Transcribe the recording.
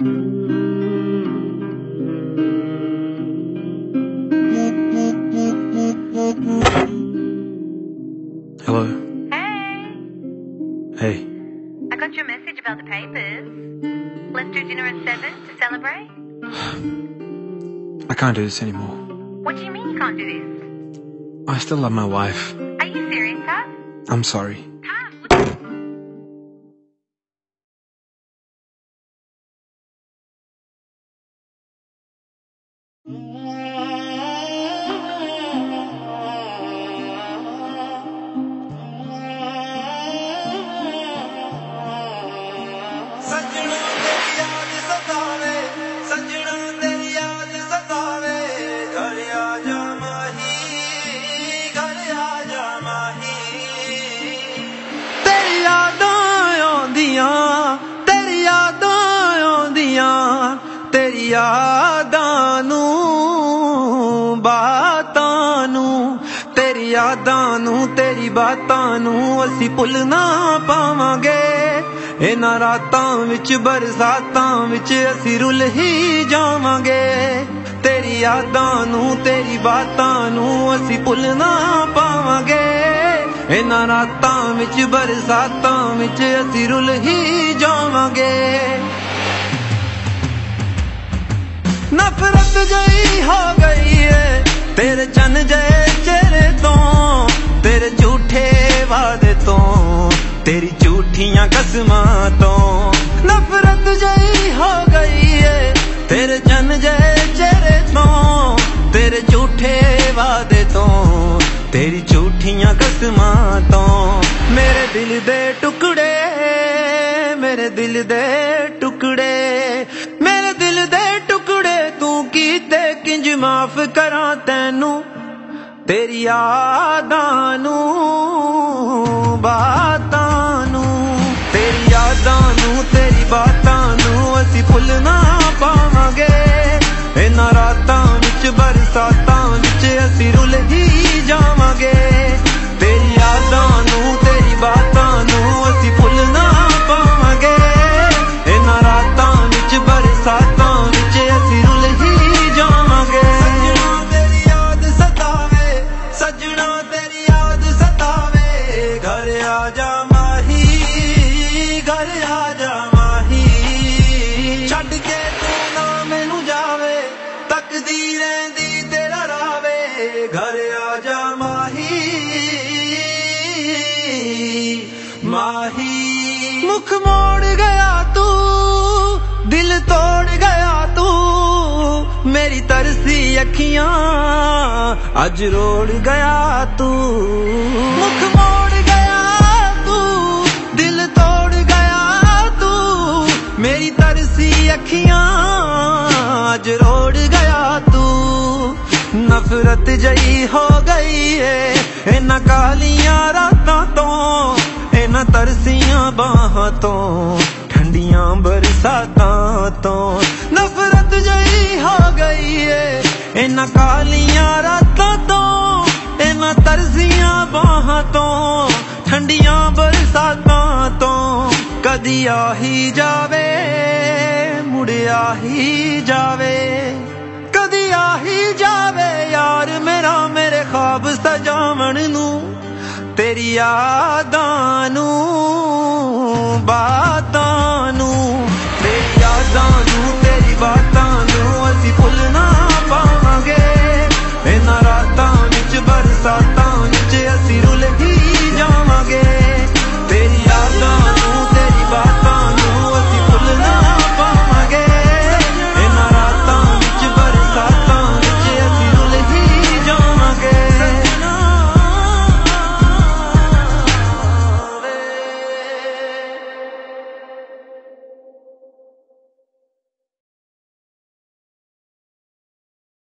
Hello. Hey. Hey. I got your message about the papers. Let's do dinner at seven to celebrate. I can't do this anymore. What do you mean you can't do this? I still love my wife. Are you serious, Dad? I'm sorry. ਯਾਦਾਂ ਨੂੰ, ਬਾਤਾਂ ਨੂੰ, ਤੇਰੀ ਯਾਦਾਂ ਨੂੰ, ਤੇਰੀ ਬਾਤਾਂ ਨੂੰ ਅਸੀਂ ਭੁੱਲ ਨਾ ਪਾਵਾਂਗੇ। ਇਹਨਾਂ ਰਾਤਾਂ ਵਿੱਚ, ਬਰਸਾਤਾਂ ਵਿੱਚ ਅਸੀਂ ਰੁੱਲ ਹੀ ਜਾਵਾਂਗੇ। ਤੇਰੀ ਯਾਦਾਂ ਨੂੰ, ਤੇਰੀ ਬਾਤਾਂ ਨੂੰ ਅਸੀਂ ਭੁੱਲ ਨਾ ਪਾਵਾਂਗੇ। ਇਹਨਾਂ ਰਾਤਾਂ ਵਿੱਚ, ਬਰਸਾਤਾਂ ਵਿੱਚ ਅਸੀਂ ਰੁੱਲ ਹੀ ਜਾਵਾਂਗੇ। ਨਫ਼ਰਤ ਜਈ ਹੋ ਗਈ ਏ। ਤੇਰੇ ਚੰਨ ਜਏ ਚਿਹਰੇ ਤੋਂ, ਤੇਰੇ ਝੂਠੇ ਵਾਦੇ ਤੋਂ, ਤੇਰੀ ਝੂਠੀਆਂ ਕਸਮਾਂ ਤੋਂ। ਨਫ਼ਰਤ ਜਈ ਹੋ ਗਈ ਏ। ਤੇਰੇ ਚੰਨ ਜਏ ਚਿਹਰੇ ਤੋਂ, ਤੇਰੇ ਝੂਠੇ ਵਾਦੇ ਤੋਂ, ਤੇਰੀ ਝੂਠੀਆਂ ਕਸਮਾਂ ਤੋਂ। ਮੇਰੇ ਦਿਲ ਦੇ ਟੁਕੜੇ, ਮੇਰੇ ਦਿਲ ਦੇ ਟੁਕੜੇ ਮਾਫ ਕਰਾਂ ਤੈਨੂੰ ਤੇਰੀ ਯਾਦਾਂ ਨੂੰ ਬਾਤਾਂ ਤੱਕਦੀ ਰਹਿੰਦੀ ਤੇਰਾ ਰਾਵੇ, ਘਰ ਆ ਜਾ ਮਾਹੀ। ਮਾਹੀ। ਮੁਖ ਮੋੜ ਗਿਆ ਤੂੰ, ਦਿਲ ਤੋੜ ਗਿਆ ਤੂੰ। ਮੇਰੀ ਤਰਸੀ ਅੱਖੀਆਂ, ਅੱਜ ਰੋੜ ਗਿਆ ਤੂੰ। ਮੁਖ ਮੋੜ ਗਿਆ ਤੂੰ, ਦਿਲ ਤੋੜ ਗਿਆ ਤੂੰ। ਮੇਰੀ ਤਰਸੀ ਅੱਖੀਆਂ, ਅੱਜ ਰੋੜ ਗਿਆ ਨਫ਼ਰਤ ਜਈ ਹੋ ਗਈ ਏ। ਇਹਨਾਂ ਕਾਲੀਆਂ ਰਾਤਾਂ ਤੋਂ, ਇਹਨਾਂ ਤਰਸੀਆਂ ਬਾਹਾਂ ਤੋਂ, ਠੰਡੀਆਂ ਬਰਸਾਤਾਂ ਤੋਂ। ਨਫ਼ਰਤ ਜਈ ਹੋ ਗਈ ਏ। ਇਹਨਾਂ ਕਾਲੀਆਂ ਰਾਤਾਂ ਤੋਂ, ਇਹਨਾਂ ਤਰਸੀਆਂ ਬਾਹਾਂ ਤੋਂ, ਠੰਡੀਆਂ ਬਰਸਾਤਾਂ ਤੋਂ। ਕਦੀ ਆਹੀ ਜਾਵੇ ਮੁੜਿਆ ਹੀ ਜਾਵੇ। ਕਦੀ ਆਹੀ ਜਾਵੇ। या